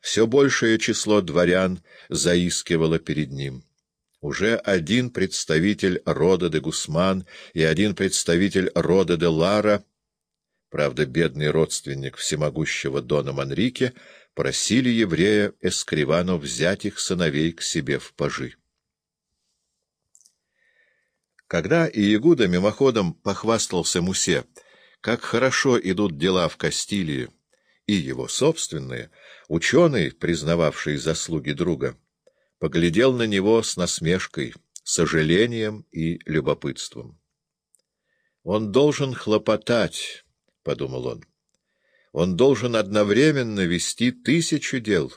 все большее число дворян заискивало перед ним. Уже один представитель рода де Гусман и один представитель рода де Лара, правда, бедный родственник всемогущего Дона Манрике, просили еврея Эскривану взять их сыновей к себе в пажи. Когда Иегуда мимоходом похвастался Мусе, как хорошо идут дела в Кастилии, и его собственные, ученый, признававший заслуги друга, поглядел на него с насмешкой, сожалением и любопытством. «Он должен хлопотать», — подумал он. «Он должен одновременно вести тысячу дел.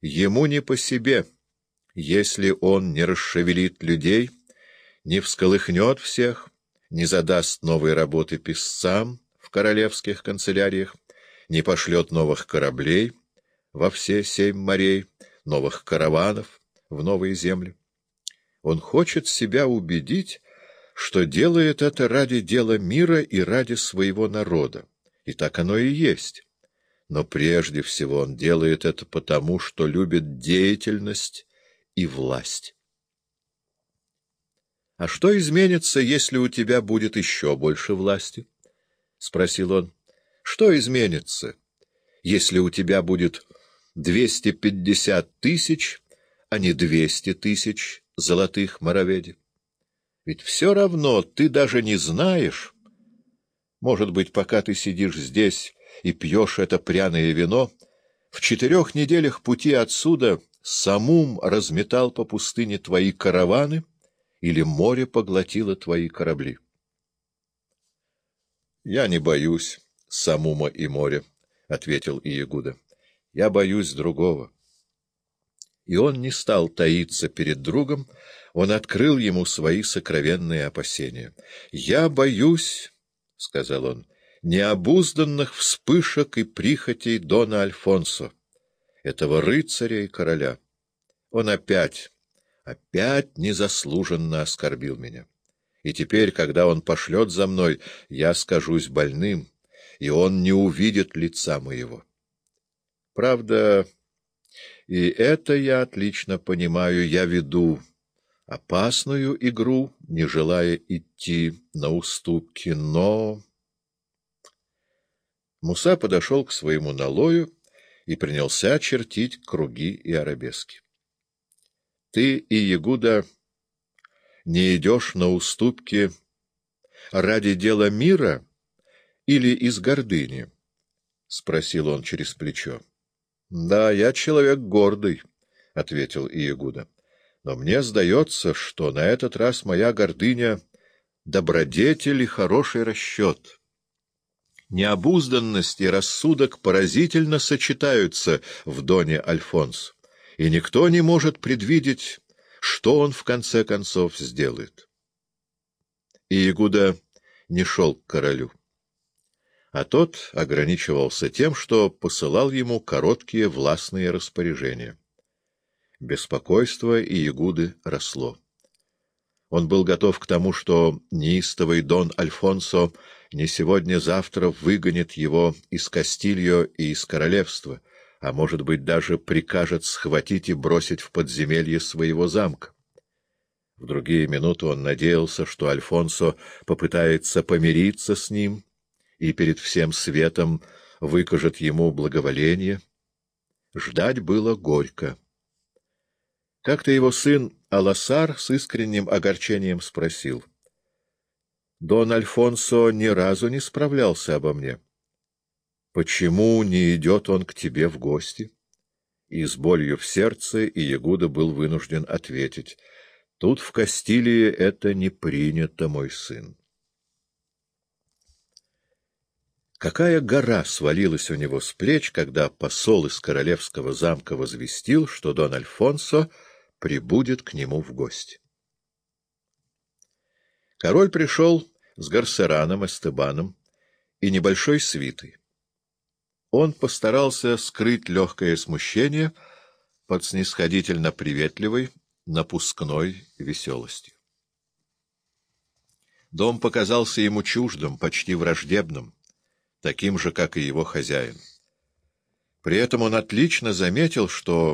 Ему не по себе, если он не расшевелит людей» не всколыхнет всех, не задаст новой работы писцам в королевских канцеляриях, не пошлет новых кораблей во все семь морей, новых караванов в новые земли. Он хочет себя убедить, что делает это ради дела мира и ради своего народа. И так оно и есть. Но прежде всего он делает это потому, что любит деятельность и власть. — А что изменится, если у тебя будет еще больше власти? — спросил он. — Что изменится, если у тебя будет двести пятьдесят тысяч, а не двести тысяч золотых мороведи? Ведь все равно ты даже не знаешь. Может быть, пока ты сидишь здесь и пьешь это пряное вино, в четырех неделях пути отсюда самум разметал по пустыне твои караваны — или море поглотило твои корабли? — Я не боюсь Самума и моря, — ответил Иегуда. — Я боюсь другого. И он не стал таиться перед другом, он открыл ему свои сокровенные опасения. — Я боюсь, — сказал он, — необузданных вспышек и прихотей Дона Альфонсо, этого рыцаря и короля. Он опять опять незаслуженно оскорбил меня. И теперь, когда он пошлет за мной, я скажусь больным, и он не увидит лица моего. Правда, и это я отлично понимаю, я веду опасную игру, не желая идти на уступки, но... Муса подошел к своему налою и принялся чертить круги и арабески. Ты и Ягуда не идешь на уступки ради дела мира или из гордыни? — спросил он через плечо. — Да, я человек гордый, — ответил Иегуда. — Но мне сдается, что на этот раз моя гордыня — добродетель и хороший расчет. Необузданность и рассудок поразительно сочетаются в Доне Альфонс и никто не может предвидеть, что он в конце концов сделает. И Игуда не шел к королю, а тот ограничивался тем, что посылал ему короткие властные распоряжения. Беспокойство Иегуды росло. Он был готов к тому, что неистовый Дон Альфонсо не сегодня-завтра выгонит его из Кастильо и из королевства — а может быть, даже прикажет схватить и бросить в подземелье своего замка. В другие минуты он надеялся, что Альфонсо попытается помириться с ним и перед всем светом выкажет ему благоволение. Ждать было горько. Как-то его сын Аласар с искренним огорчением спросил. — Дон Альфонсо ни разу не справлялся обо мне. — Почему не идет он к тебе в гости? И с болью в сердце Иегуда был вынужден ответить. Тут в Кастилии это не принято, мой сын. Какая гора свалилась у него с плеч, когда посол из королевского замка возвестил, что Дон Альфонсо прибудет к нему в гости. Король пришел с Гарсераном, Эстебаном и небольшой свитой он постарался скрыть легкое смущение под снисходительно приветливой, напускной веселостью. Дом показался ему чуждым, почти враждебным, таким же, как и его хозяин. При этом он отлично заметил, что